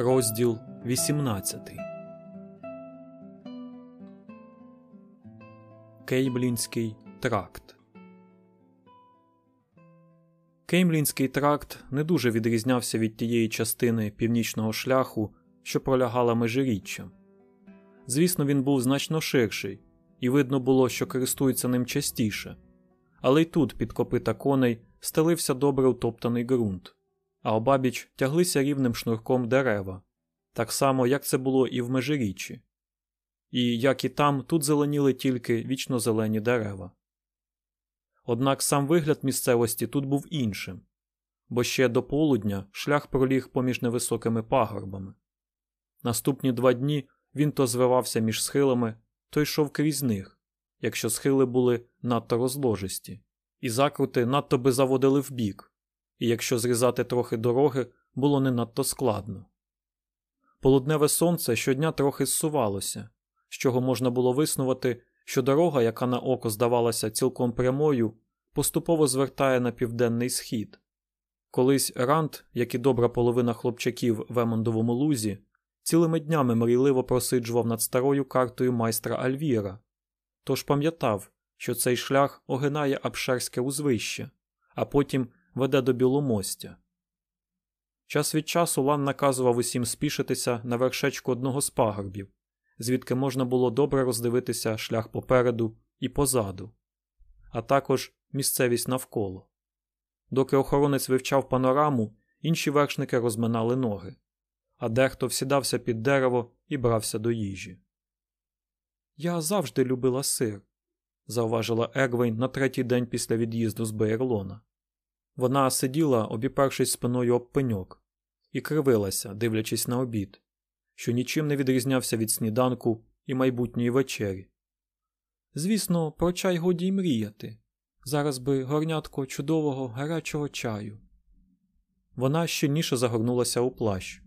Розділ 18 Кеймлінський тракт. Кеймлінський тракт не дуже відрізнявся від тієї частини північного шляху, що пролягала межиріччям. Звісно, він був значно ширший, і видно було, що користуються ним частіше, але й тут під копита коней стелився добре утоптаний ґрунт а обабіч тяглися рівним шнурком дерева, так само, як це було і в межиріччі. І як і там, тут зеленіли тільки вічно зелені дерева. Однак сам вигляд місцевості тут був іншим, бо ще до полудня шлях проліг поміж невисокими пагорбами. Наступні два дні він то звивався між схилами, то йшов крізь них, якщо схили були надто розложисті, і закрути надто би заводили вбік, і якщо зрізати трохи дороги, було не надто складно. Полудневе сонце щодня трохи зсувалося, з чого можна було виснувати, що дорога, яка на око здавалася цілком прямою, поступово звертає на південний схід. Колись Рант, як і добра половина хлопчаків в Емондовому лузі, цілими днями мрійливо просиджував над старою картою майстра Альвіра, тож пам'ятав, що цей шлях огинає Апшерське узвище, а потім веде до Біломостя. Час від часу Лан наказував усім спішитися на вершечку одного з пагорбів, звідки можна було добре роздивитися шлях попереду і позаду, а також місцевість навколо. Доки охоронець вивчав панораму, інші вершники розминали ноги, а дехто всідався під дерево і брався до їжі. Я завжди любила сир, зауважила Егвейн на третій день після від'їзду з Бейерлона. Вона сиділа, обіпершись спиною об пеньок, і кривилася, дивлячись на обід, що нічим не відрізнявся від сніданку і майбутньої вечері. Звісно, про чай годі й мріяти. Зараз би горнятко чудового гарячого чаю. Вона щільніше загорнулася у плащ,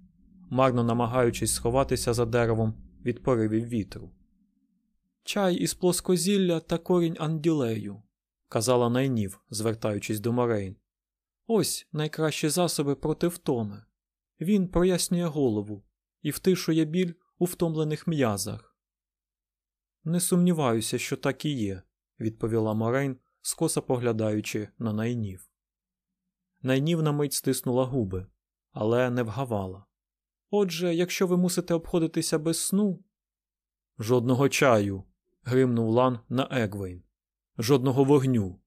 марно намагаючись сховатися за деревом від поривів вітру. Чай із плоскозілля та корінь анділею, казала найнів, звертаючись до Морейн. Ось найкращі засоби проти втоми. Він прояснює голову і втишує біль у втомлених м'язах. Не сумніваюся, що так і є, відповіла Морейн, скоса поглядаючи на найнів. Найнів на мить стиснула губи, але не вгавала. Отже, якщо ви мусите обходитися без сну. Жодного чаю. гримнув Лан на Егвейн. Жодного вогню.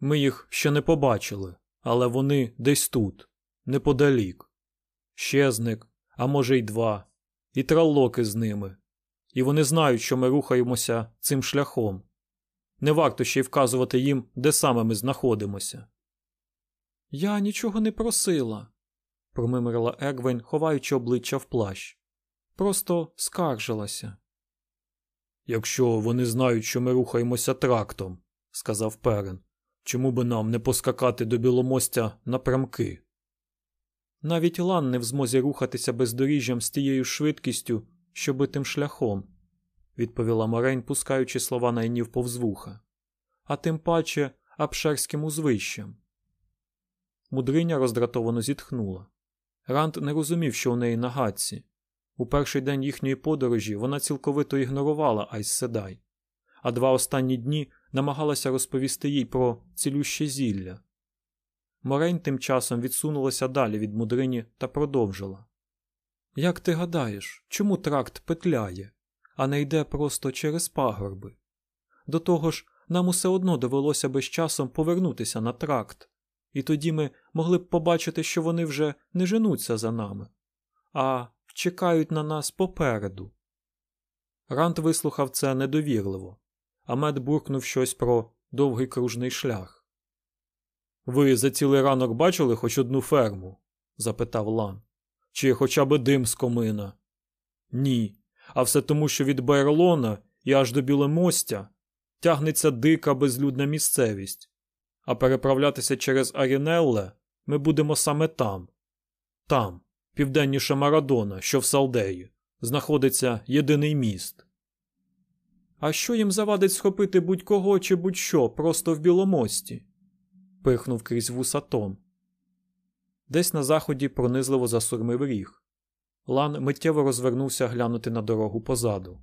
Ми їх ще не побачили але вони десь тут, неподалік. Щезник, а може й два, і траллоки з ними. І вони знають, що ми рухаємося цим шляхом. Не варто ще й вказувати їм, де саме ми знаходимося. Я нічого не просила, промимрила Егвен, ховаючи обличчя в плащ. Просто скаржилася. Якщо вони знають, що ми рухаємося трактом, сказав Перен, Чому би нам не поскакати до Біломостя напрямки? Навіть Лан не в змозі рухатися бездоріжжям з тією швидкістю, що тим шляхом, відповіла Марень, пускаючи слова найнів повз вуха, а тим паче апшерським узвищем. Мудриня роздратовано зітхнула. Ранд не розумів, що у неї на гадці. У перший день їхньої подорожі вона цілковито ігнорувала Айс Седай, а два останні дні намагалася розповісти їй про цілюще зілля. Морень тим часом відсунулася далі від мудрині та продовжила. Як ти гадаєш, чому тракт петляє, а не йде просто через пагорби? До того ж, нам усе одно довелося би з часом повернутися на тракт, і тоді ми могли б побачити, що вони вже не женуться за нами, а чекають на нас попереду. Рант вислухав це недовірливо, Амет буркнув щось про довгий кружний шлях. Ви за цілий ранок бачили хоч одну ферму? запитав Лан. Чи хоча б дим з комина? Ні. А все тому, що від Байролона і аж до Біломостя тягнеться дика безлюдна місцевість, а переправлятися через Арінелле ми будемо саме там. Там, південніше Марадона, що в Салдеї, знаходиться єдиний міст. А що їм завадить схопити будь-кого чи будь-що просто в біломості? пихнув крізь вуса Том. Десь на заході пронизливо засурмив ріг. Лан миттєво розвернувся глянути на дорогу позаду.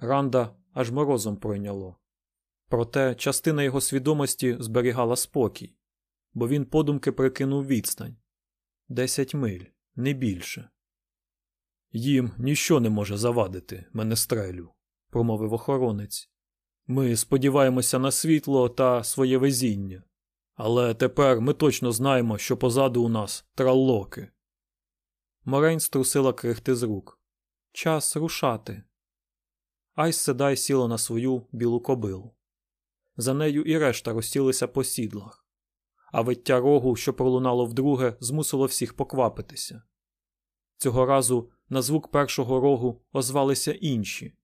Ранда аж морозом пройняло. Проте частина його свідомості зберігала спокій, бо він подумки прикинув відстань десять миль, не більше. Їм ніщо не може завадити, мене стрелю, промовив охоронець. Ми сподіваємося на світло та своє везіння, але тепер ми точно знаємо, що позаду у нас траллоки. Морейн струсила крихти з рук. Час рушати. Айс Седай сіла на свою білу кобилу. За нею і решта розсілися по сідлах, а виття рогу, що пролунало вдруге, змусило всіх поквапитися. Цього разу на звук першого рогу озвалися інші.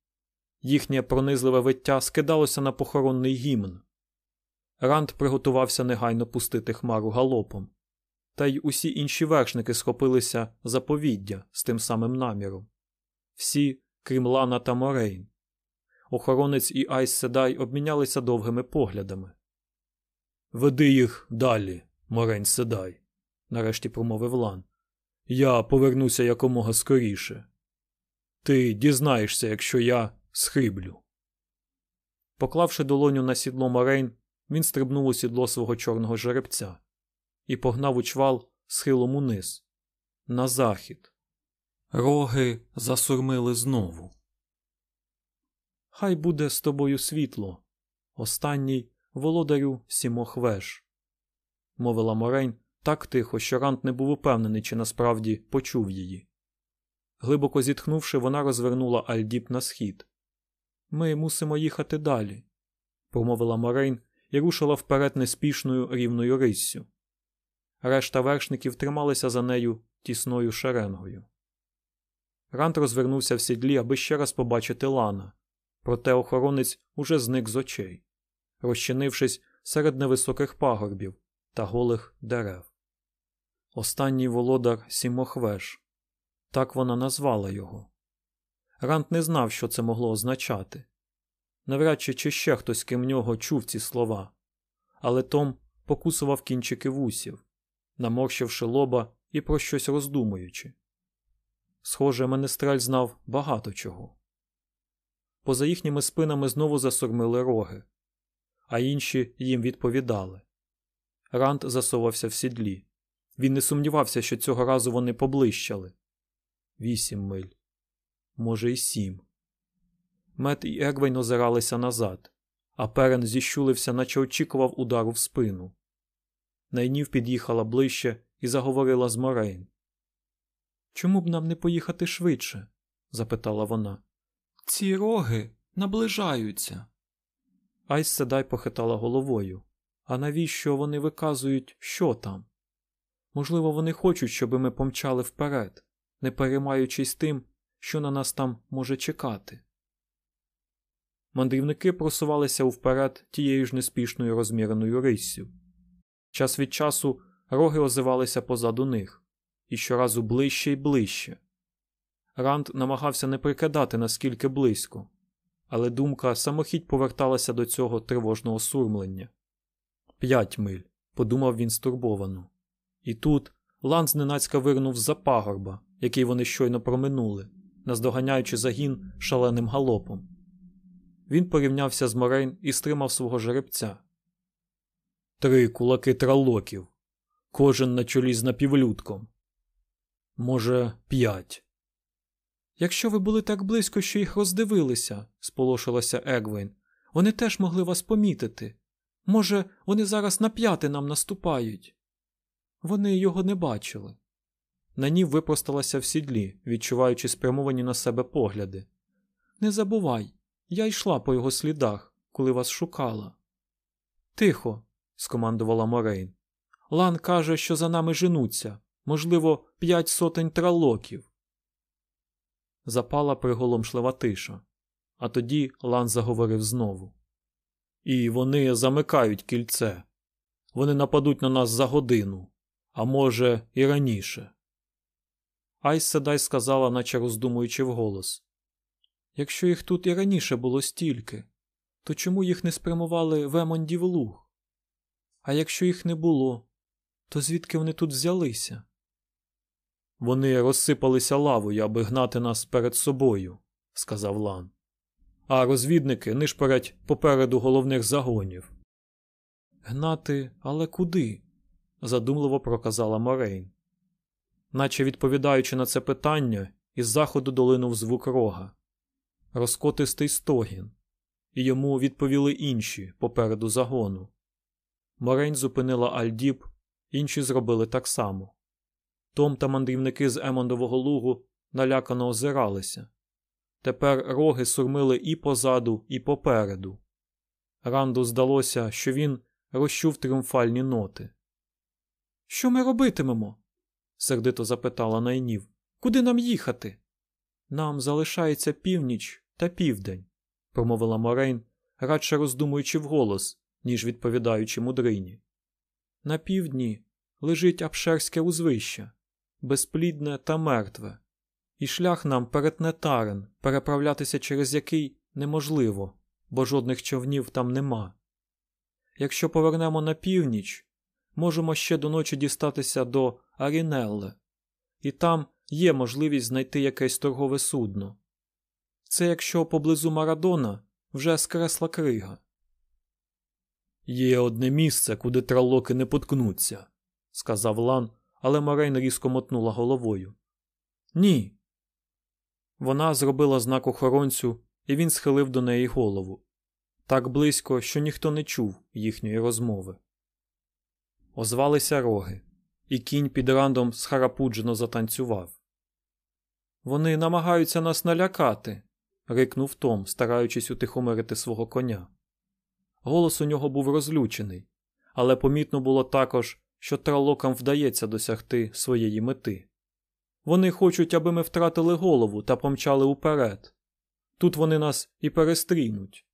Їхнє пронизливе виття скидалося на похоронний гімн. Ранд приготувався негайно пустити Хмару галопом, та й усі інші вершники схопилися за повіддя з тим самим наміром. Всі, крім Лана та Морейн. Охоронець і Айз Седай обмінялися довгими поглядами. Веди їх далі, Морейн Седай, нарешті промовив Лан. Я повернуся якомога скоріше. Ти дізнаєшся, якщо я схиблю. Поклавши долоню на сідло Морейн, він стрибнув у сідло свого чорного жеребця і погнав у чвал схилом униз, на захід. Роги засурмили знову. Хай буде з тобою світло, останній володарю сімох веж, мовила Морейн так тихо, що Рант не був упевнений, чи насправді почув її. Глибоко зітхнувши, вона розвернула Альдіп на схід. Ми мусимо їхати далі, промовила Морейн і рушила вперед неспішною рівною риссю. Решта вершників трималися за нею тісною шеренгою. Рант розвернувся в сідлі, аби ще раз побачити Лана, проте охоронець уже зник з очей, розчинившись серед невисоких пагорбів та голих дерев. Останній володар Сімохвеш. Так вона назвала його. Рант не знав, що це могло означати. Навряд чи чи ще хтось крім нього чув ці слова, але Том покусував кінчики вусів, наморщивши лоба і про щось роздумуючи. Схоже, Менестрель знав багато чого. Поза їхніми спинами знову засурмили роги, а інші їм відповідали. Рант засовався в сідлі. Він не сумнівався, що цього разу вони поблищали. Вісім миль, може, й сім. Мет і Егвейн озиралися назад, а перен зіщулився, наче очікував удару в спину. Найнів під'їхала ближче і заговорила з Морейн. Чому б нам не поїхати швидше? запитала вона. Ці роги наближаються. Айс Седай похитала головою. А навіщо вони виказують, що там? Можливо, вони хочуть, щоб ми помчали вперед, не переймаючись тим, що на нас там може чекати. Мандрівники просувалися вперед тією ж неспішною розміреною риссю. Час від часу роги озивалися позаду них, і щоразу ближче і ближче. Ранд намагався не прикидати наскільки близько, але думка самохідь поверталася до цього тривожного сурмлення. П'ять миль, подумав він стурбовано. І тут Лан зненацька вирнув за пагорба, який вони щойно проминули, наздоганяючи загін шаленим галопом. Він порівнявся з Морейн і стримав свого жеребця. Три кулаки тралоків, кожен на чолі з напівлюдком. Може, п'ять. Якщо ви були так близько, що їх роздивилися, сполошилася Егвейн, вони теж могли вас помітити. Може, вони зараз на п'яти нам наступають. Вони його не бачили. На ній випросталася в сідлі, відчуваючи спрямовані на себе погляди. Не забувай, я йшла по його слідах, коли вас шукала. Тихо, скомандувала Морейн. Лан каже, що за нами женуться, можливо, п'ять сотень тралоків. Запала приголомшлива тиша, а тоді Лан заговорив знову. І вони замикають кільце. Вони нападуть на нас за годину, а може, і раніше. Айс Седай сказала, наче роздумуючи вголос. Якщо їх тут і раніше було стільки, то чому їх не спрямували в Емондів луг? А якщо їх не було, то звідки вони тут взялися? Вони розсипалися лавою, аби гнати нас перед собою, сказав Лан. А розвідники нишперять попереду головних загонів. Гнати, але куди? задумливо проказала Морейн. Наче відповідаючи на це питання, із заходу долинув звук рога, розкотистий стогін, і йому відповіли інші попереду загону. Морейн зупинила Альдіб, інші зробили так само. Том та мандрівники з Емондового лугу налякано озиралися. Тепер роги сурмили і позаду, і попереду. Ранду здалося, що він розчув тріумфальні ноти. Що ми робитимемо? Сердито запитала найнів. Куди нам їхати? Нам залишається північ та південь, промовила Морейн, радше роздумуючи вголос, ніж відповідаючи мудрині. На півдні лежить Апшерське узвище, безплідне та мертве, і шлях нам перетне тарен, переправлятися через який неможливо, бо жодних човнів там нема. Якщо повернемо на північ, можемо ще до ночі дістатися до Арінелле, і там є можливість знайти якесь торгове судно. Це якщо поблизу Марадона вже скресла крига. Є одне місце, куди тралоки не поткнуться, сказав Лан, але Морейн різко мотнула головою. Ні. Вона зробила знак охоронцю, і він схилив до неї голову так близько, що ніхто не чув їхньої розмови. Озвалися роги, і кінь під рандом схарапуджено затанцював. Вони намагаються нас налякати. рикнув Том, стараючись утихомирити свого коня. Голос у нього був розлючений, але помітно було також, що тралокам вдається досягти своєї мети. Вони хочуть, аби ми втратили голову та помчали уперед. Тут вони нас і перестрінуть.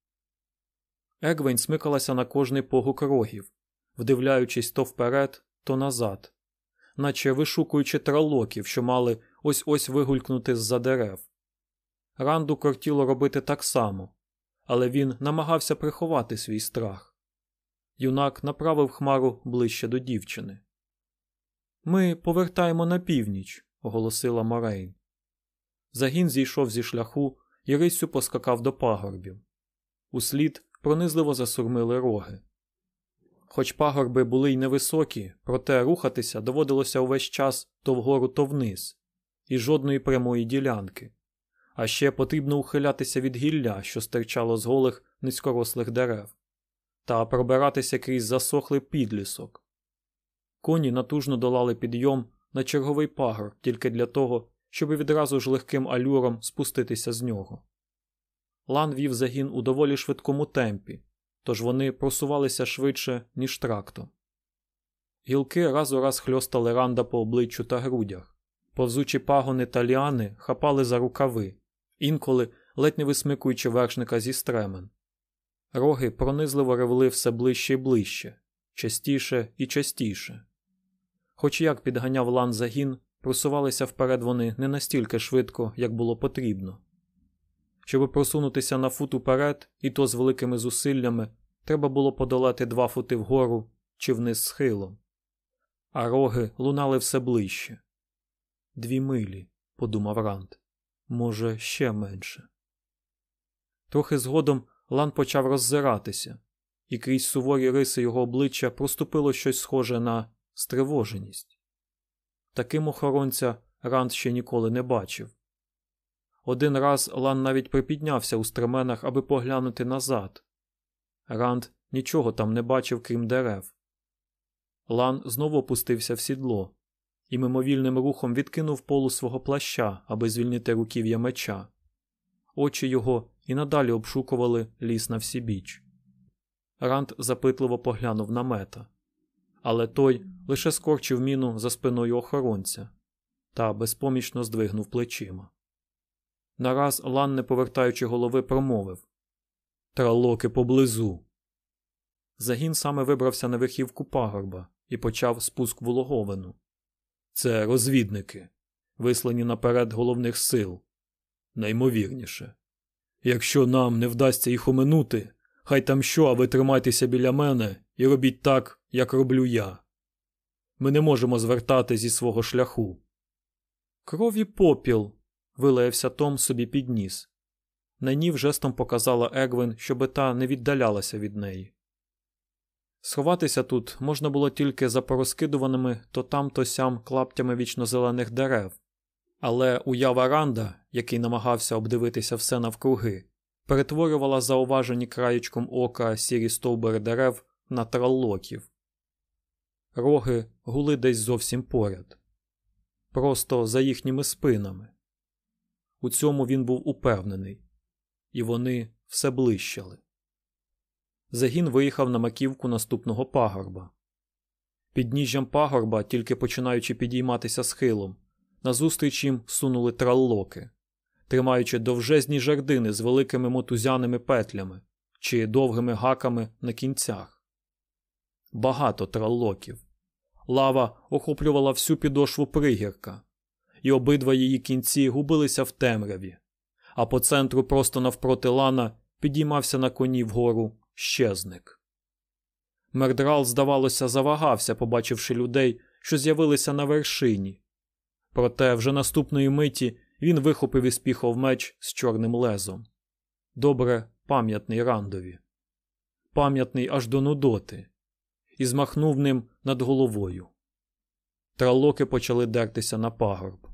Егвень смикалася на кожний погук рогів, вдивляючись то вперед, то назад, наче вишукуючи тралоків, що мали ось ось вигулькнути з за дерев. Ранду кортіло робити так само, але він намагався приховати свій страх. Юнак направив хмару ближче до дівчини. Ми повертаємо на північ, оголосила Морейн. Загін зійшов зі шляху і рисю поскакав до пагорбів. Услід пронизливо засурмили роги. Хоч пагорби були й невисокі, проте рухатися доводилося увесь час то вгору, то вниз, і жодної прямої ділянки. А ще потрібно ухилятися від гілля, що стирчало з голих низькорослих дерев, та пробиратися крізь засохлий підлісок. Коні натужно долали підйом на черговий пагорб тільки для того, щоб відразу ж легким алюром спуститися з нього. Лан вів загін у доволі швидкому темпі, тож вони просувалися швидше, ніж трактом. Гілки раз у раз хльостали ранда по обличчю та грудях, повзучі пагони та ліани хапали за рукави, інколи ледь не висмикуючи вершника зі стремен. Роги пронизливо ревли все ближче і ближче, частіше і частіше. Хоч як підганяв лан загін, просувалися вперед вони не настільки швидко, як було потрібно. Щоб просунутися на фут уперед, і то з великими зусиллями, треба було подолати два фути вгору чи вниз схилом. А роги лунали все ближче. Дві милі, подумав Ранд. Може, ще менше. Трохи згодом Лан почав роззиратися, і крізь суворі риси його обличчя проступило щось схоже на стривоженість. Таким охоронця Ранд ще ніколи не бачив. Один раз Лан навіть припіднявся у стременах, аби поглянути назад. Ранд нічого там не бачив, крім дерев. Лан знову опустився в сідло і мимовільним рухом відкинув полу свого плаща, аби звільнити руків'я меча. Очі його і надалі обшукували ліс на всібіч. Ранд запитливо поглянув на мета, але той лише скорчив міну за спиною охоронця та безпомічно здвигнув плечима. Нараз Лан, не повертаючи голови, промовив Тралоки поблизу. Загін саме вибрався на верхівку пагорба і почав спуск в улоговину. Це розвідники, вислані наперед головних сил. Наймовірніше. Якщо нам не вдасться їх оминути, хай там що, а ви тримайтеся біля мене і робіть так, як роблю я. Ми не можемо звертати зі свого шляху. Крові попіл. Вилаявся Том собі під ніс. Найнів жестом показала Егвин, щоби та не віддалялася від неї. Сховатися тут можна було тільки за порозкидуваними то там, то сям клаптями вічнозелених дерев, але уява Ранда, який намагався обдивитися все навкруги, перетворювала зауважені краєчком ока сірі стовбури дерев на траллоків. Роги гули десь зовсім поряд, просто за їхніми спинами. У цьому він був упевнений, і вони все блищали. Загін виїхав на маківку наступного пагорба. Під ніжжям пагорба, тільки починаючи підійматися схилом, назустріч їм сунули траллоки, тримаючи довжезні жердини з великими мотузяними петлями чи довгими гаками на кінцях. Багато траллоків. Лава охоплювала всю підошву пригірка, і обидва її кінці губилися в темряві, а по центру просто навпроти лана підіймався на коні вгору щезник. Мердрал, здавалося, завагався, побачивши людей, що з'явилися на вершині. Проте вже наступної миті він вихопив із піхов меч з чорним лезом. Добре, пам'ятний рандові, пам'ятний аж до Нудоти, і змахнув ним над головою. Тралоки почали дертися на пагорб.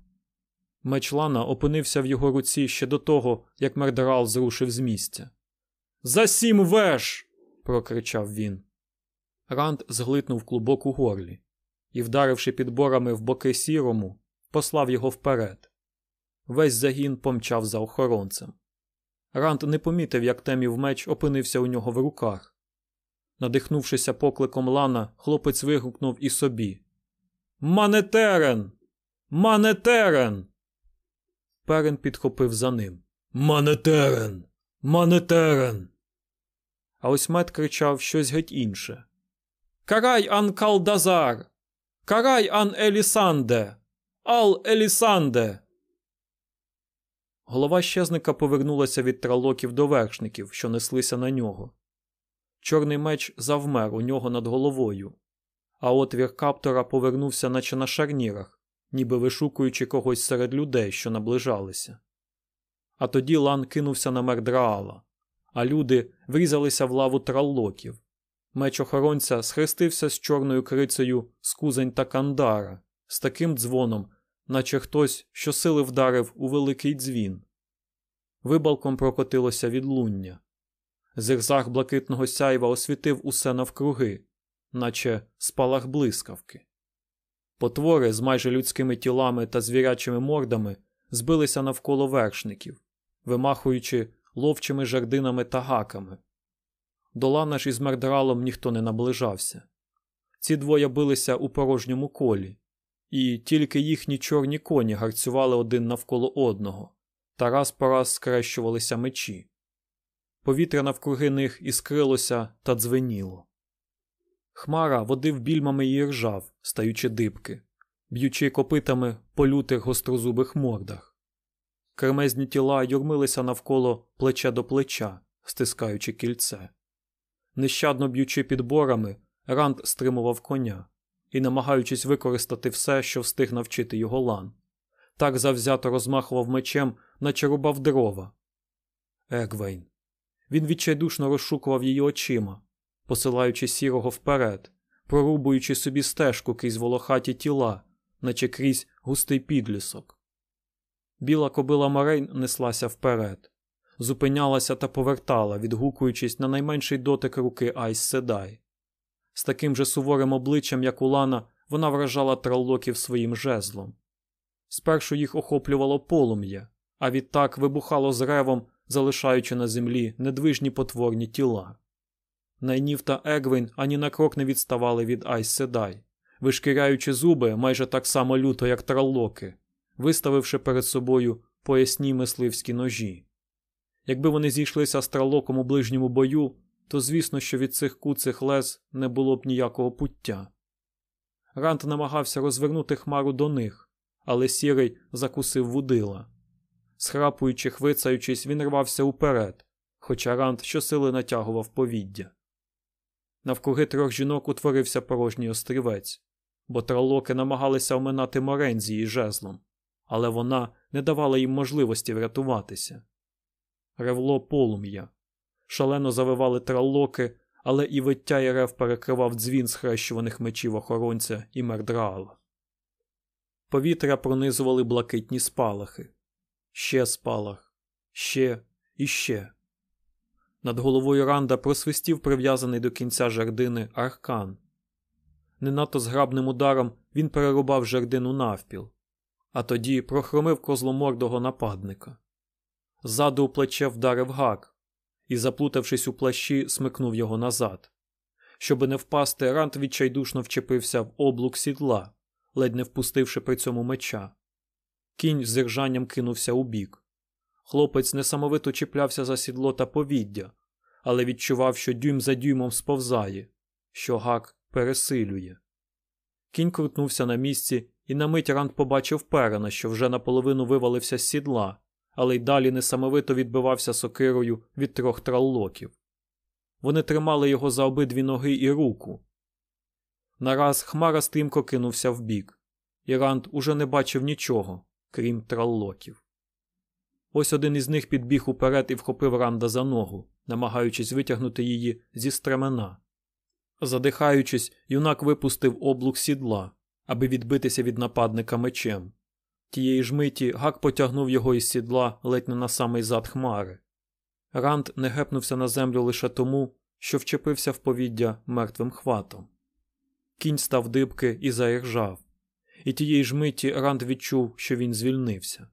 Меч Лана опинився в його руці ще до того, як Мердрал зрушив з місця. За сім веш. прокричав він. Ранд зглитнув клубок у горлі і, вдаривши підборами в боки сірому, послав його вперед. Весь загін помчав за охоронцем. Ранд не помітив, як темів меч опинився у нього в руках. Надихнувшися покликом Лана, хлопець вигукнув і собі Манетерен! Манетерен! Перен підхопив за ним. Манетерен! Манетерен! А ось мед кричав щось геть інше. Карай ан Калдазар! Карай ан Елісанде! Ал Елісанде! Голова щезника повернулася від тралоків до вершників, що неслися на нього. Чорний меч завмер у нього над головою, а отвір каптора повернувся, наче на шарнірах, ніби вишукуючи когось серед людей, що наближалися. А тоді Лан кинувся на Мердраала, а люди врізалися в лаву траллоків. Меч охоронця схрестився з чорною крицею з кузень та кандара, з таким дзвоном, наче хтось щосили вдарив у великий дзвін. Вибалком прокотилося відлуння. Зигзаг блакитного сяйва освітив усе навкруги, наче спалах блискавки. Потвори з майже людськими тілами та звірячими мордами збилися навколо вершників, вимахуючи ловчими жердинами та гаками. До ж із мердралом ніхто не наближався. Ці двоє билися у порожньому колі, і тільки їхні чорні коні гарцювали один навколо одного, та раз по раз скрещувалися мечі. Повітря навкруги них іскрилося та дзвеніло. Хмара водив більмами і ржав, стаючи дибки, б'ючи копитами по лютих гострозубих мордах. Кремезні тіла юрмилися навколо плече до плеча, стискаючи кільце. Нещадно б'ючи підборами, Ранд стримував коня і, намагаючись використати все, що встиг навчити його лан, так завзято розмахував мечем, наче рубав дрова. Егвейн. Він відчайдушно розшукував її очима, посилаючи сірого вперед, прорубуючи собі стежку крізь волохаті тіла, наче крізь густий підлісок. Біла кобила Морейн неслася вперед, зупинялася та повертала, відгукуючись на найменший дотик руки Айс Седай. З таким же суворим обличчям, як у Лана, вона вражала траллоків своїм жезлом. Спершу їх охоплювало полум'я, а відтак вибухало з ревом, залишаючи на землі недвижні потворні тіла. Найнів та Егвін ані на крок не відставали від Айс Седай, вишкіряючи зуби майже так само люто, як траллоки, виставивши перед собою поясні мисливські ножі. Якби вони зійшлися з тралоком у ближньому бою, то звісно, що від цих куцих лез не було б ніякого пуття. Рант намагався розвернути хмару до них, але сірий закусив вудила. Схрапуючи, хвицаючись, він рвався уперед, хоча Рант щосили натягував повіддя. Навкруги трьох жінок утворився порожній острівець, бо тралоки намагалися оминати Морензії жезлом, але вона не давала їм можливості врятуватися. Ревло полум'я. Шалено завивали траллоки, але і виття і рев перекривав дзвін схрещуваних мечів охоронця і мердраала. Повітря пронизували блакитні спалахи. Ще спалах, ще і ще. Над головою Ранда просвистів прив'язаний до кінця жердини аркан. Не надто зграбним ударом він перерубав жердину навпіл, а тоді прохромив козломордого нападника. Ззаду у плече вдарив гак і, заплутавшись у плащі, смикнув його назад. Щоби не впасти, Ранд відчайдушно вчепився в облук сідла, ледь не впустивши при цьому меча. Кінь з іржанням кинувся у бік. Хлопець несамовито чіплявся за сідло та повіддя, але відчував, що дюйм за дюймом сповзає, що гак пересилює. Кінь крутнувся на місці, і на мить Ранд побачив перена, що вже наполовину вивалився з сідла, але й далі несамовито відбивався сокирою від трьох траллоків. Вони тримали його за обидві ноги і руку. Нараз хмара стрімко кинувся вбік, і Ранд уже не бачив нічого, крім траллоків. Ось один із них підбіг уперед і вхопив Ранда за ногу, намагаючись витягнути її зі стремена. Задихаючись, юнак випустив облук сідла, аби відбитися від нападника мечем. Тієї ж миті гак потягнув його із сідла ледь не на самий зад хмари. Ранд не гепнувся на землю лише тому, що вчепився в повіддя мертвим хватом. Кінь став дибки і заіржав, і тієї ж миті Ранд відчув, що він звільнився.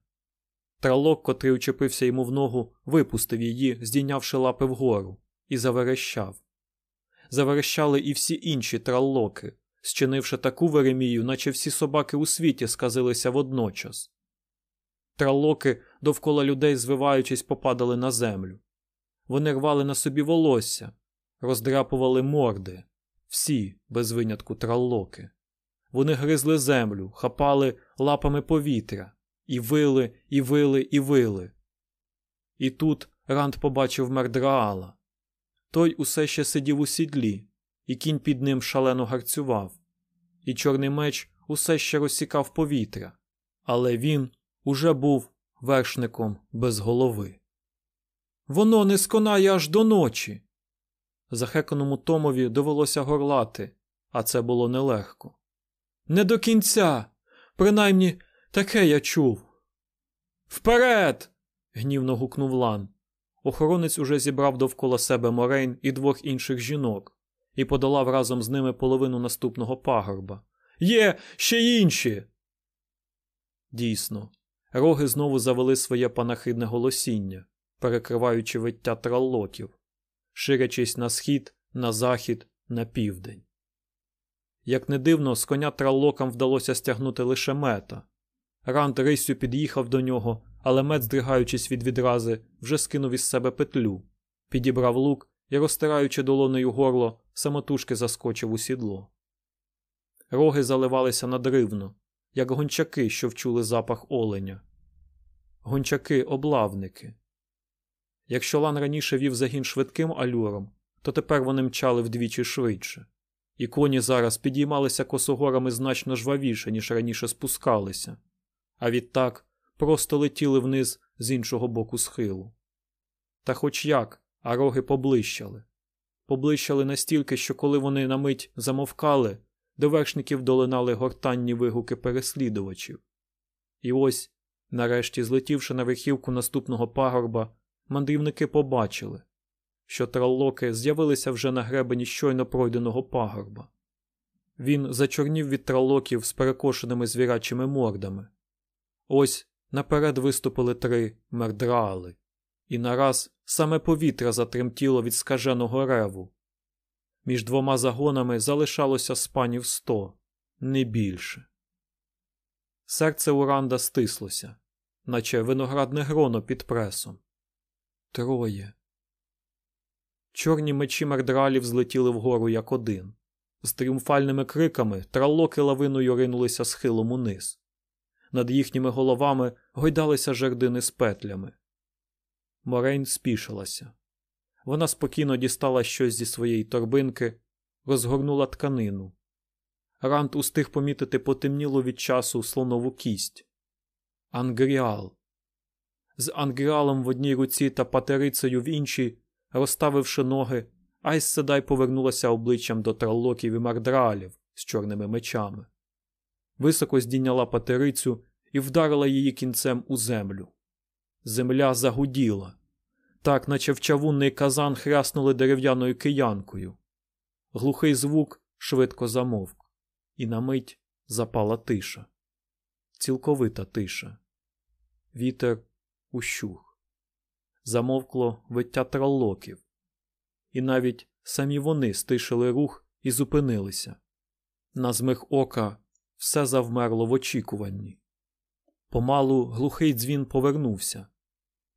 Тралок, котрий учепився йому в ногу, випустив її, здійнявши лапи вгору, і заверещав. Заверещали і всі інші траллоки, зчинивши таку веремію, наче всі собаки у світі сказилися водночас. Траллоки довкола людей, звиваючись, попадали на землю. Вони рвали на собі волосся, роздрапували морди, всі, без винятку траллоки. Вони гризли землю, хапали лапами повітря, і вили, і вили, і вили. І тут Ранд побачив мердраала. Той усе ще сидів у сідлі, і кінь під ним шалено гарцював, і чорний меч усе ще розсікав повітря, але він уже був вершником без голови. Воно не сконає аж до ночі. Захеканому Томові довелося горлати, а це було нелегко. Не до кінця, принаймні таке я чув. Вперед! гнівно гукнув Лан. Охоронець уже зібрав довкола себе Морейн і двох інших жінок і подолав разом з ними половину наступного пагорба. Є ще інші. Дійсно, роги знову завели своє панахидне голосіння, перекриваючи виття траллоків, ширячись на схід, на захід, на південь. Як не дивно, з коня траллокам вдалося стягнути лише мета. Ранд рисю під'їхав до нього, але мед, здригаючись від відрази, вже скинув із себе петлю, підібрав лук і, розтираючи долонею горло, самотужки заскочив у сідло. Роги заливалися надривно, як гончаки, що вчули запах оленя. Гончаки облавники. Якщо лан раніше вів загін швидким алюром, то тепер вони мчали вдвічі швидше, і коні зараз підіймалися косогорами значно жвавіше, ніж раніше спускалися, а відтак просто летіли вниз з іншого боку схилу. Та хоч як, а роги поблищали. Поблищали настільки, що коли вони на мить замовкали, до вершників долинали гортанні вигуки переслідувачів. І ось, нарешті, злетівши на верхівку наступного пагорба, мандрівники побачили, що траллоки з'явилися вже на гребені щойно пройденого пагорба. Він зачорнів від траллоків з перекошеними звірячими мордами. Ось наперед виступили три мердраали, і нараз саме повітря затремтіло від скаженого реву. Між двома загонами залишалося спанів сто, не більше. Серце Уранда стислося, наче виноградне гроно під пресом. Троє. Чорні мечі мердралів злетіли вгору як один. З тріумфальними криками траллоки лавиною ринулися схилом униз. Над їхніми головами гойдалися жердини з петлями. Морейн спішилася. Вона спокійно дістала щось зі своєї торбинки, розгорнула тканину. Рант устиг помітити потемнілу від часу слонову кість. Ангріал. З ангріалом в одній руці та патерицею в іншій, розставивши ноги, Айс Седай повернулася обличчям до траллоків і мардраалів з чорними мечами. Високо здійняла патерицю і вдарила її кінцем у землю. Земля загуділа, так, наче в чавунний казан хряснули дерев'яною киянкою. Глухий звук швидко замовк, і на мить запала тиша. Цілковита тиша. Вітер ущух. Замовкло виття траллоків. І навіть самі вони стишили рух і зупинилися. На змих ока все завмерло в очікуванні. Помалу глухий дзвін повернувся,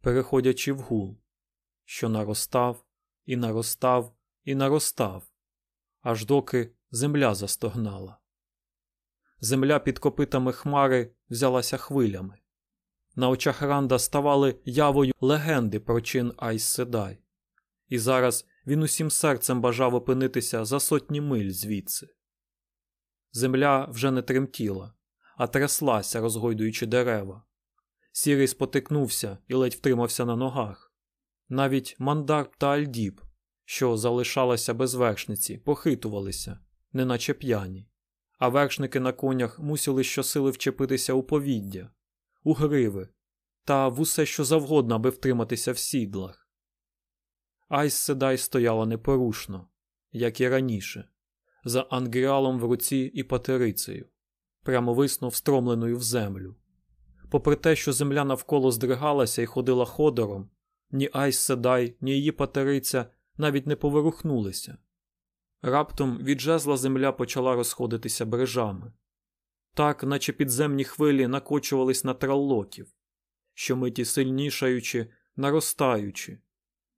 переходячи в гул, що наростав і наростав і наростав, аж доки земля застогнала. Земля під копитами хмари взялася хвилями. На очах Ранда ставали явою легенди про чин Айс Седай, і зараз він усім серцем бажав опинитися за сотні миль звідси. Земля вже не тремтіла, а тряслася, розгойдуючи дерева. Сірий спотикнувся і ледь втримався на ногах. Навіть мандарб та Альдіб, що залишалася без вершниці, похитувалися, неначе п'яні, а вершники на конях мусили щосили вчепитися у повіддя, у гриви та в усе що завгодно, аби втриматися в сідлах. Айс Седай стояла непорушно, як і раніше, за ангріалом в руці і патерицею, прямовисно встромленою в землю. Попри те, що земля навколо здригалася і ходила ходором, ні Айс Седай, ні її патериця навіть не поворухнулися. Раптом від жезла земля почала розходитися брижами. Так, наче підземні хвилі накочувались на траллоків, що миті сильнішаючи, наростаючи.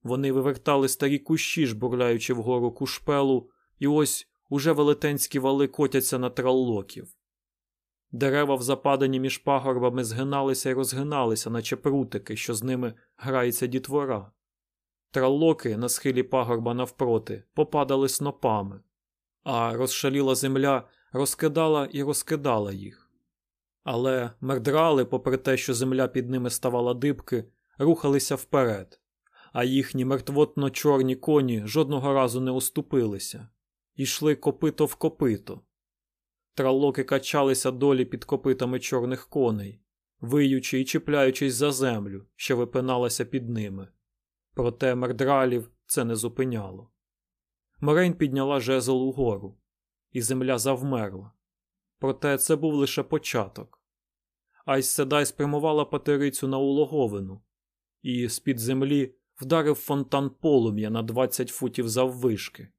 Вони вивертали старі кущі, жбурляючи вгору кушпелу, і ось уже велетенські вали котяться на траллоків. Дерева в западані між пагорбами згиналися і розгиналися, наче прутики, що з ними грається дітвора. Траллоки на схилі пагорба навпроти попадали снопами, а розшаліла земля розкидала і розкидала їх. Але мердрали, попри те, що земля під ними ставала дибки, рухалися вперед, а їхні мертвотно чорні коні жодного разу не оступилися, йшли копито в копито. Траллоки качалися долі під копитами чорних коней, виючи і чіпляючись за землю, що випиналася під ними. Проте мердралів це не зупиняло. Морейн підняла жезл угору, і земля завмерла. Проте це був лише початок. Айс Седай спрямувала патерицю на улоговину, і з-під землі вдарив фонтан полум'я на 20 футів заввишки.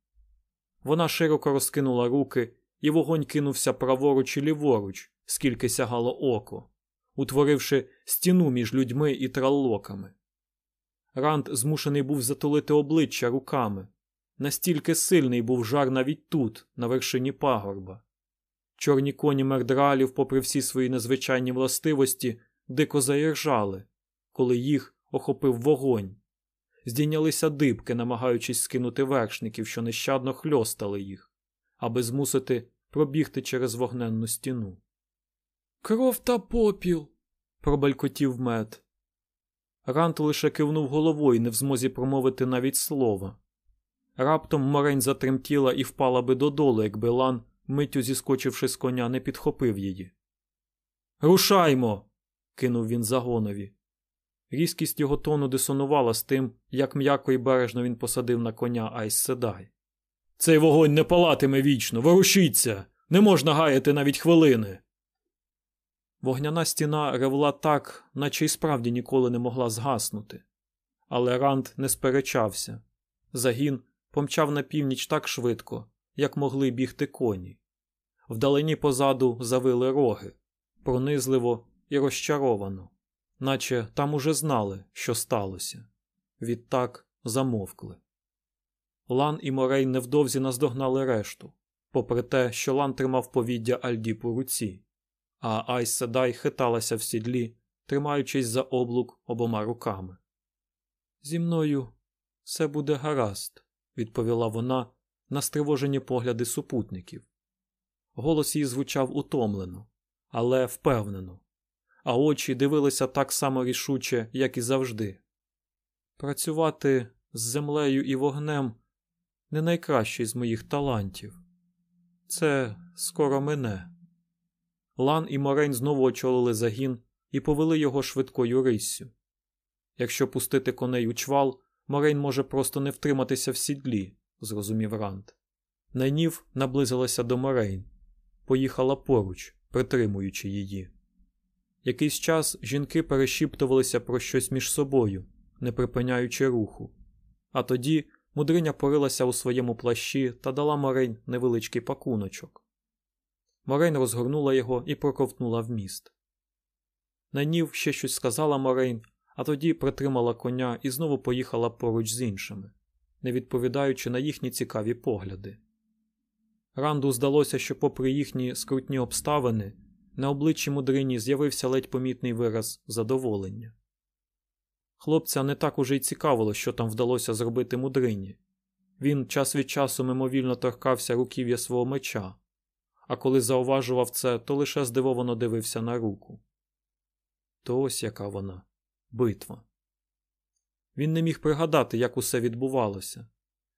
Вона широко розкинула руки, і вогонь кинувся праворуч і ліворуч, скільки сягало око, утворивши стіну між людьми і траллоками. Ранд змушений був затулити обличчя руками. Настільки сильний був жар навіть тут, на вершині пагорба. Чорні коні мердралів, попри всі свої незвичайні властивості, дико заіржали, коли їх охопив вогонь. Здійнялися дибки, намагаючись скинути вершників, що нещадно хльостали їх, аби змусити пробігти через вогненну стіну. Кров та попіл. пробалькотів мед. Рант лише кивнув головою, не в змозі промовити навіть слова. Раптом Морень затремтіла і впала би додолу, якби Лан, миттю зіскочивши з коня, не підхопив її. Рушаймо. кинув він загонові. Різкість його тону дисонувала з тим, як м'яко і бережно він посадив на коня Айс Седай. Цей вогонь не палатиме вічно, ворушіться! Не можна гаяти навіть хвилини. Вогняна стіна ревла так, наче й справді ніколи не могла згаснути. Але Ранд не сперечався. Загін помчав на північ так швидко, як могли бігти коні. Вдалині позаду завили роги, пронизливо і розчаровано, наче там уже знали, що сталося. Відтак замовкли. Лан і Морей невдовзі наздогнали решту, попри те, що Лан тримав повіддя Альдіп у руці, а Айс Седай хиталася в сідлі, тримаючись за облук обома руками. Зі мною все буде гаразд, відповіла вона на стривожені погляди супутників. Голос її звучав утомлено, але впевнено, а очі дивилися так само рішуче, як і завжди. Працювати з землею і вогнем не найкращий з моїх талантів. Це скоро мене. Лан і Морейн знову очолили загін і повели його швидкою риссю. Якщо пустити коней у чвал, Морейн може просто не втриматися в сідлі, зрозумів Ранд. Найнів наблизилася до Морейн, поїхала поруч, притримуючи її. Якийсь час жінки перешіптувалися про щось між собою, не припиняючи руху, а тоді мудриня порилася у своєму плащі та дала Морейн невеличкий пакуночок. Морейн розгорнула його і проковтнула в міст. Найнів ще щось сказала Морейн, а тоді притримала коня і знову поїхала поруч з іншими, не відповідаючи на їхні цікаві погляди. Ранду здалося, що, попри їхні скрутні обставини, на обличчі мудрині з'явився ледь помітний вираз задоволення. Хлопця не так уже й цікавило, що там вдалося зробити мудрині. Він час від часу мимовільно торкався руків'я свого меча, а коли зауважував це, то лише здивовано дивився на руку. То ось яка вона битва. Він не міг пригадати, як усе відбувалося,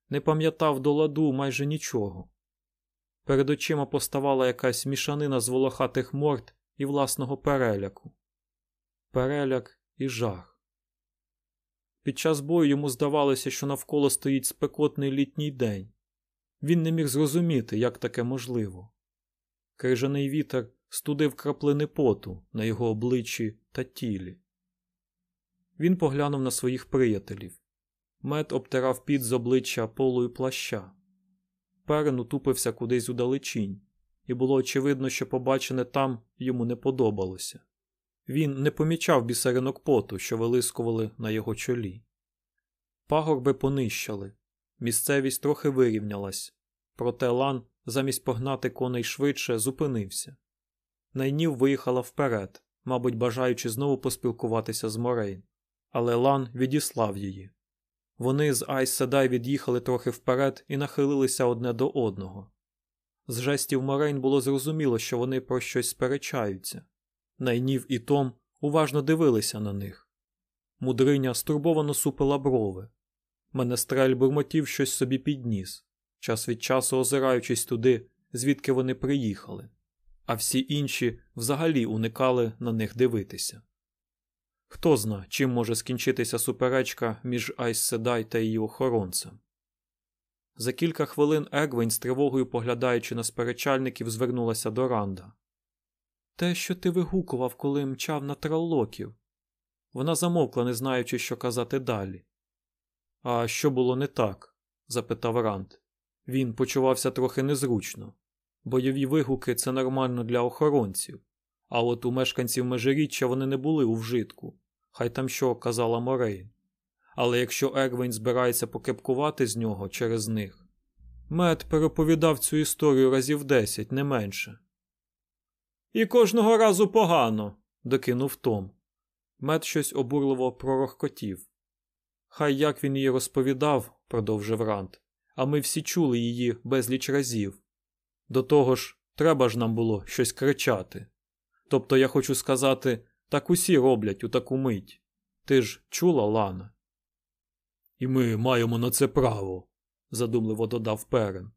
не пам'ятав до ладу майже нічого. Перед очима поставала якась мішанина з волохатих морд і власного переляку. Переляк і жах. Під час бою йому здавалося, що навколо стоїть спекотний літній день. Він не міг зрозуміти, як таке можливо. Крижаний вітер студив краплини поту на його обличчі та тілі. Він поглянув на своїх приятелів. Мед обтирав під з обличчя полою плаща. Перен утупився кудись удалечінь, і було очевидно, що побачене там йому не подобалося. Він не помічав бісеринок поту, що вилискували на його чолі. Пагорби понищали, місцевість трохи вирівнялась, проте лан, замість погнати коней швидше, зупинився. Найнів виїхала вперед, мабуть, бажаючи знову поспілкуватися з Морейн, але Лан відіслав її. Вони з Айс Седай від'їхали трохи вперед і нахилилися одне до одного. З жестів Морейн було зрозуміло, що вони про щось сперечаються. Найнів і Том уважно дивилися на них. Мудриня стурбовано супила брови. Менестрель бурмотів щось собі підніс, час від часу озираючись туди, звідки вони приїхали, а всі інші взагалі уникали на них дивитися. Хто зна, чим може скінчитися суперечка між Айс Седай та її охоронцем. За кілька хвилин Егвін, з тривогою поглядаючи на сперечальників, звернулася до Ранда. Те, що ти вигукував, коли мчав на троллоків. Вона замовкла, не знаючи, що казати далі. А що було не так? запитав Ранд. Він почувався трохи незручно. Бойові вигуки це нормально для охоронців, а от у мешканців межиріччя вони не були у вжитку, хай там що казала Морейн. Але якщо Егвейн збирається покепкувати з нього через них, мед переповідав цю історію разів десять, не менше. І кожного разу погано, докинув Том. Мед щось обурливо пророхкотів. Хай як він її розповідав, продовжив Рант, а ми всі чули її безліч разів. До того ж, треба ж нам було щось кричати. Тобто, я хочу сказати, так усі роблять у таку мить. Ти ж чула, Лана? І ми маємо на це право, задумливо додав Перен.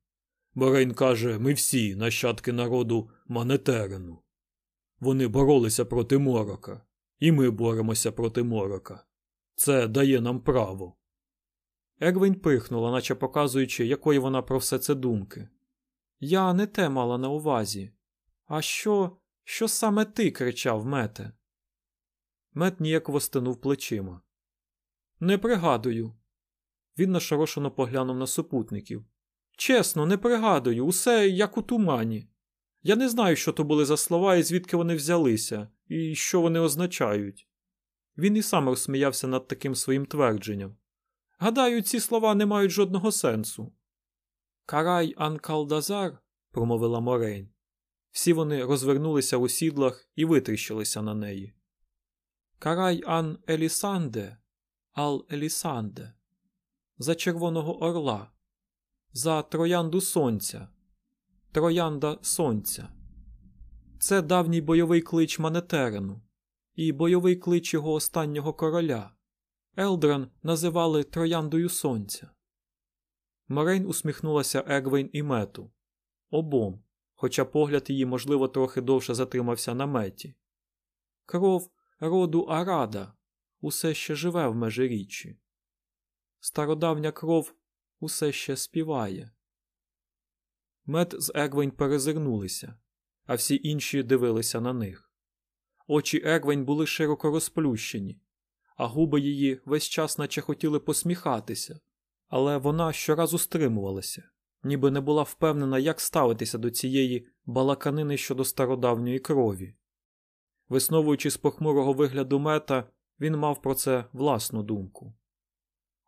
Борейн каже, ми всі нащадки народу Манетерену. Вони боролися проти морока, і ми боремося проти морока. Це дає нам право. Егвін пихнула, наче показуючи, якої вона про все це думки. Я не те мала на увазі. А що, що саме ти кричав, мете? Мет ніяково стинув плечима. Не пригадую. Він нашорошено поглянув на супутників. Чесно, не пригадую, усе як у тумані. Я не знаю, що то були за слова і звідки вони взялися, і що вони означають. Він і сам розсміявся над таким своїм твердженням. Гадаю, ці слова не мають жодного сенсу. Карай Анкалдазар, промовила Морейн. Всі вони розвернулися у сідлах і витріщилися на неї. Карай Ан Елісанде, Ал Елісанде, за Червоного Орла, за Троянду Сонця, Троянда Сонця. Це давній бойовий клич Манетерену. і бойовий клич його останнього короля. Елдран називали Трояндою Сонця. Морейн усміхнулася Егвейн і Мету обом, хоча погляд її, можливо, трохи довше затримався на Меті. Кров роду Арада усе ще живе в межиріччі. Стародавня кров усе ще співає. Мет з Егвейн перезирнулися, а всі інші дивилися на них. Очі Егвень були широко розплющені, а губи її весь час наче хотіли посміхатися, але вона щоразу стримувалася, ніби не була впевнена, як ставитися до цієї балаканини щодо стародавньої крові. Висновуючи з похмурого вигляду мета, він мав про це власну думку.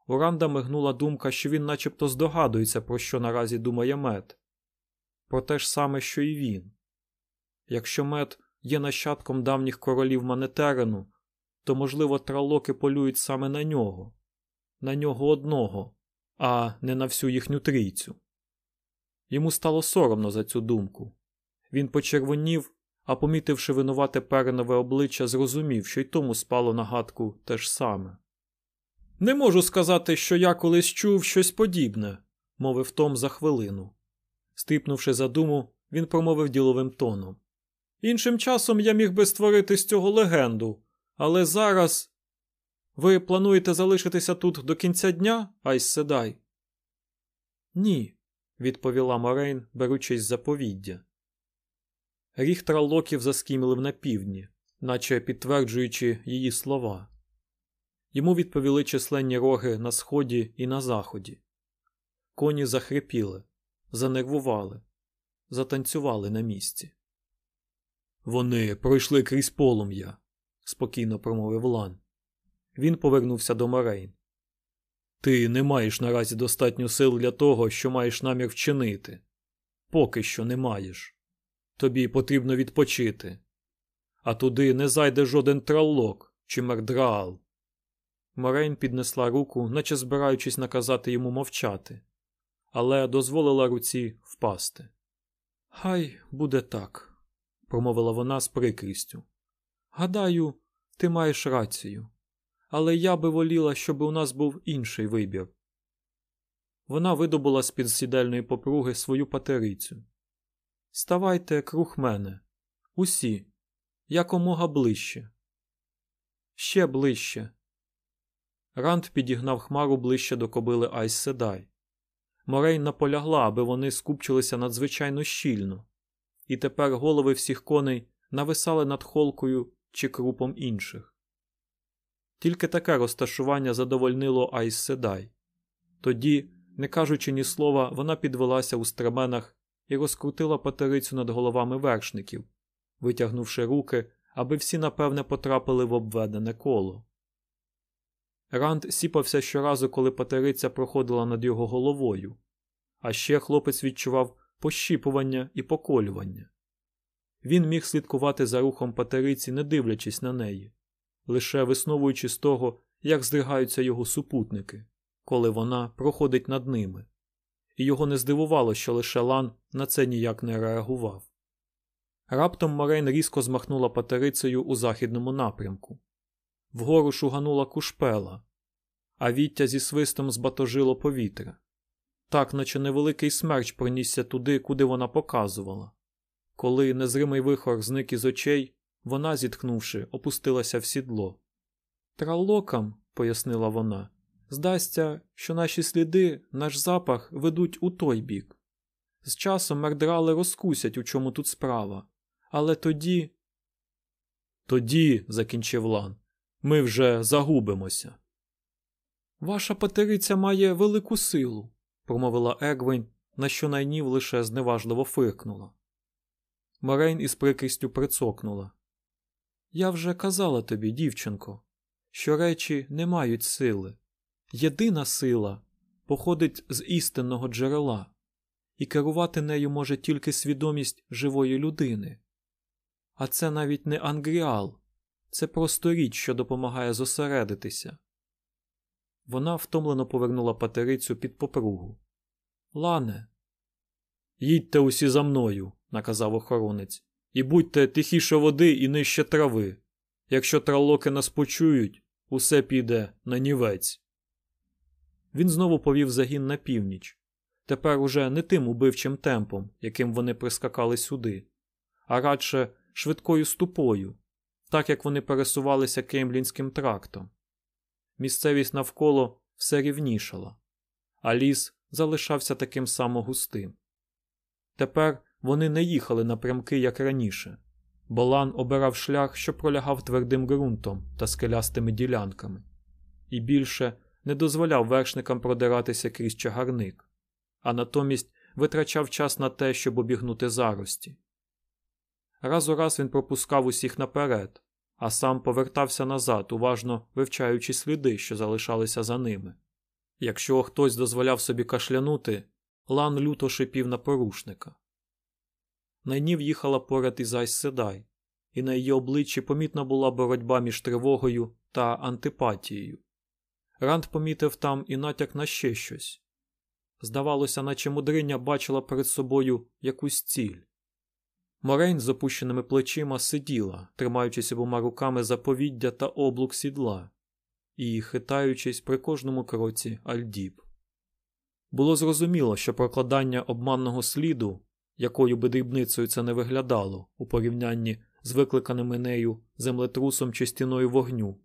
У Ранда мигнула думка, що він начебто здогадується, про що наразі думає мед. Про те ж саме, що і він. Якщо мед є нащадком давніх королів Манетерену, то, можливо, тралоки полюють саме на нього, на нього одного, а не на всю їхню трійцю. Йому стало соромно за цю думку. Він почервонів, а, помітивши винувате перенове обличчя, зрозумів, що й тому спало на гадку те ж саме. Не можу сказати, що я колись чув щось подібне, мовив Том за хвилину. Стипнувши за думу, він промовив діловим тоном. Іншим часом я міг би створити з цього легенду, але зараз. Ви плануєте залишитися тут до кінця дня, Айс Седай? Ні, відповіла Морейн, беручись за повіддя. Ріг тралоків заскімлив на півдні, наче підтверджуючи її слова. Йому відповіли численні роги на сході і на заході. Коні захрипіли, занервували, затанцювали на місці. Вони пройшли крізь полум'я, спокійно промовив Лан. Він повернувся до Морейн. Ти не маєш наразі достатньо сил для того, що маєш намір вчинити. Поки що не маєш. Тобі потрібно відпочити. А туди не зайде жоден траллок чи мердраал. Морейн піднесла руку, наче збираючись наказати йому мовчати, але дозволила руці впасти. Хай буде так, промовила вона з прикрістю. Гадаю, ти маєш рацію, але я би воліла, щоб у нас був інший вибір. Вона видобула з під сідельної попруги свою патерицю. Ставайте круг мене, усі, якомога ближче. Ще ближче. Ранд підігнав хмару ближче до кобили Айс Седай. Морейн наполягла, аби вони скупчилися надзвичайно щільно, і тепер голови всіх коней нависали над холкою чи крупом інших. Тільки таке розташування задовольнило Айс Седай. Тоді, не кажучи ні слова, вона підвелася у стременах і розкрутила патерицю над головами вершників, витягнувши руки, аби всі напевне потрапили в обведене коло. Ранд сіпався щоразу, коли патериця проходила над його головою, а ще хлопець відчував пощіпування і поколювання. Він міг слідкувати за рухом патериці, не дивлячись на неї, лише висновуючи з того, як здригаються його супутники, коли вона проходить над ними, і його не здивувало, що лише Лан на це ніяк не реагував. Раптом Морейн різко змахнула патерицею у західному напрямку. Вгору шуганула кушпела, а віття зі свистом збатожило повітря, так наче невеликий смерч пронісся туди, куди вона показувала. Коли незримий вихор зник із очей, вона, зітхнувши, опустилася в сідло. Траллокам, пояснила вона, здасться, що наші сліди, наш запах ведуть у той бік. З часом мердрали розкусять, у чому тут справа. Але тоді. Тоді, закінчив Лан, ми вже загубимося. Ваша патериця має велику силу, промовила Егвень, на що найнів лише зневажливо фиркнула. Морейн із прикрістю прицокнула. Я вже казала тобі, дівчинко, що речі не мають сили. Єдина сила походить з істинного джерела, і керувати нею може тільки свідомість живої людини. А це навіть не ангріал, це просто річ, що допомагає зосередитися. Вона втомлено повернула патерицю під попругу. Лане, їдьте усі за мною, наказав охоронець, і будьте тихіше води і нижче трави. Якщо тралоки нас почують, усе піде на нівець. Він знову повів загін на північ. Тепер уже не тим убивчим темпом, яким вони прискакали сюди, а радше швидкою ступою, так як вони пересувалися Кемблінським трактом. Місцевість навколо все рівнішала, а ліс залишався таким само густим. Тепер вони не їхали напрямки, як раніше. Болан обирав шлях, що пролягав твердим ґрунтом та скелястими ділянками, і більше не дозволяв вершникам продиратися крізь чагарник, а натомість витрачав час на те, щоб обігнути зарості. Раз у раз він пропускав усіх наперед, а сам повертався назад, уважно вивчаючи сліди, що залишалися за ними. Якщо хтось дозволяв собі кашлянути, лан люто шипів на порушника. Найнів їхала поряд із Айс Седай, і на її обличчі помітна була боротьба між тривогою та антипатією. Ранд помітив там і натяк на ще щось. Здавалося, наче мудриня бачила перед собою якусь ціль. Морейн з опущеними плечима сиділа, тримаючись обома руками за повіддя та облук сідла і хитаючись при кожному кроці Альдіб. Було зрозуміло, що прокладання обманного сліду, якою би дрібницею це не виглядало у порівнянні з викликаними нею землетрусом чи стіною вогню,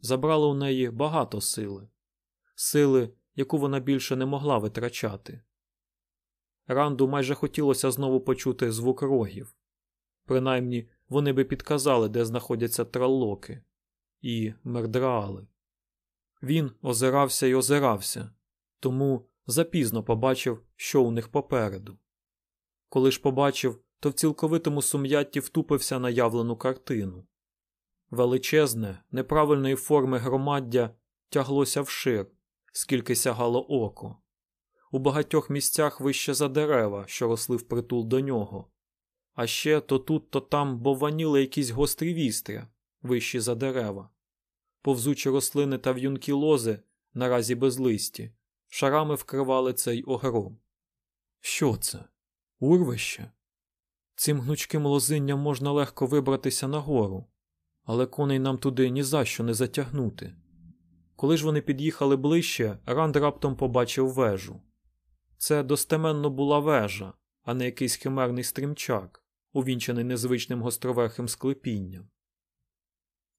забрало у неї багато сили, сили, яку вона більше не могла витрачати. Ранду майже хотілося знову почути звук рогів. Принаймні, вони би підказали, де знаходяться траллоки і мердраали. Він озирався і озирався, тому запізно побачив, що у них попереду. Коли ж побачив, то в цілковитому сум'ятті втупився на явлену картину. Величезне, неправильної форми громаддя тяглося вшир, скільки сягало око. У багатьох місцях вище за дерева, що росли впритул до нього, а ще то тут, то там бованіли якісь гострі вістря, вищі за дерева. Повзучі рослини та в'юнкі лози, наразі безлисті, шарами вкривали цей огром. Що це? Урвище? Цим гнучким лозинням можна легко вибратися нагору, але коней нам туди ні за що не затягнути. Коли ж вони під'їхали ближче, Ранд раптом побачив вежу. Це достеменно була вежа, а не якийсь химерний стрімчак, увінчений незвичним гостроверхим склепінням.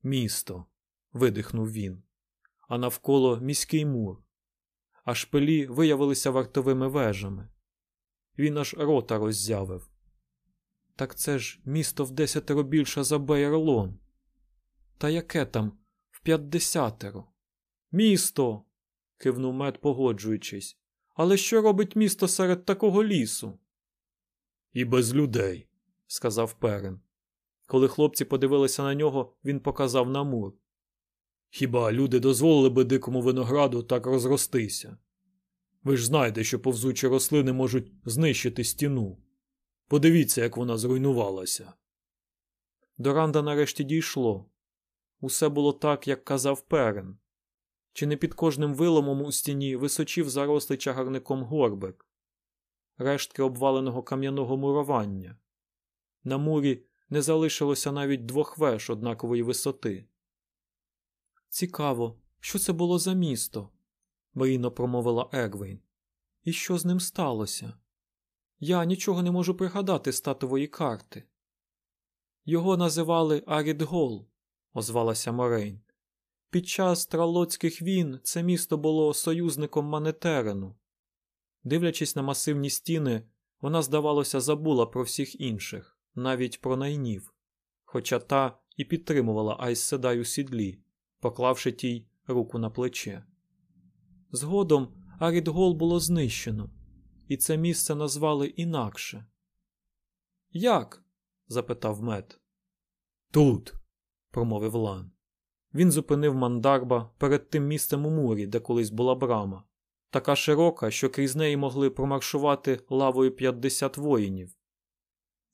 Місто. видихнув він, а навколо міський мур, а шпилі виявилися вартовими вежами. Він аж рота роззявив. Так це ж місто в десятеро більше за Бейерлон. Та яке там в п'ятдесятеро? Місто. кивнув мед, погоджуючись. Але що робить місто серед такого лісу? І без людей, сказав Перен. Коли хлопці подивилися на нього, він показав на мур. Хіба люди дозволили би дикому винограду так розростися? Ви ж знаєте, що повзучі рослини можуть знищити стіну. Подивіться, як вона зруйнувалася. До Ранда нарешті дійшло. Усе було так, як казав Перен. Чи не під кожним виломом у стіні височів зарослий чагарником горбик, рештки обваленого кам'яного мурування. На мурі не залишилося навіть двох веж однакової висоти. Цікаво, що це було за місто, мрійно промовила Егвейн. І що з ним сталося? Я нічого не можу пригадати з татової карти. Його називали Арідгол, озвалася Морейн. Під час тралоцьких війн це місто було союзником Манетерену. Дивлячись на масивні стіни, вона, здавалося, забула про всіх інших, навіть про найнів, хоча та і підтримувала Айс Седай у сідлі, поклавши тій руку на плече. Згодом Арідгол було знищено, і це місце назвали інакше. Як? запитав мед. Тут, промовив Лан. Він зупинив мандарба перед тим місцем у мурі, де колись була брама, така широка, що крізь неї могли промаршувати лавою 50 воїнів.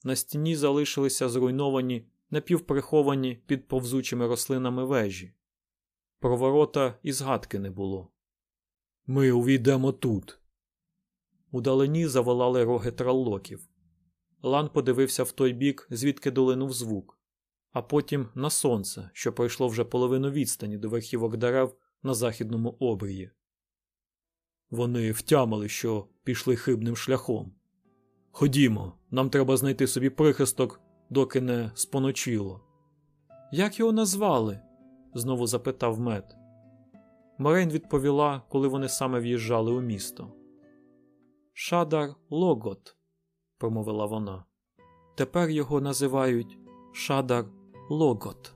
На стіні залишилися зруйновані, напівприховані під повзучими рослинами вежі. Про ворота і згадки не було. Ми увійдемо тут. Удалині заволали роги траллоків. Лан подивився в той бік, звідки долинув звук, а потім на сонце, що пройшло вже половину відстані до верхівок дерев на західному обрії. Вони втямили, що пішли хибним шляхом. Ходімо, нам треба знайти собі прихисток, доки не споночило. Як його назвали? знову запитав мед. Морейн відповіла, коли вони саме в'їжджали у місто. Шадар Логот, промовила вона. Тепер його називають Шадар Логот.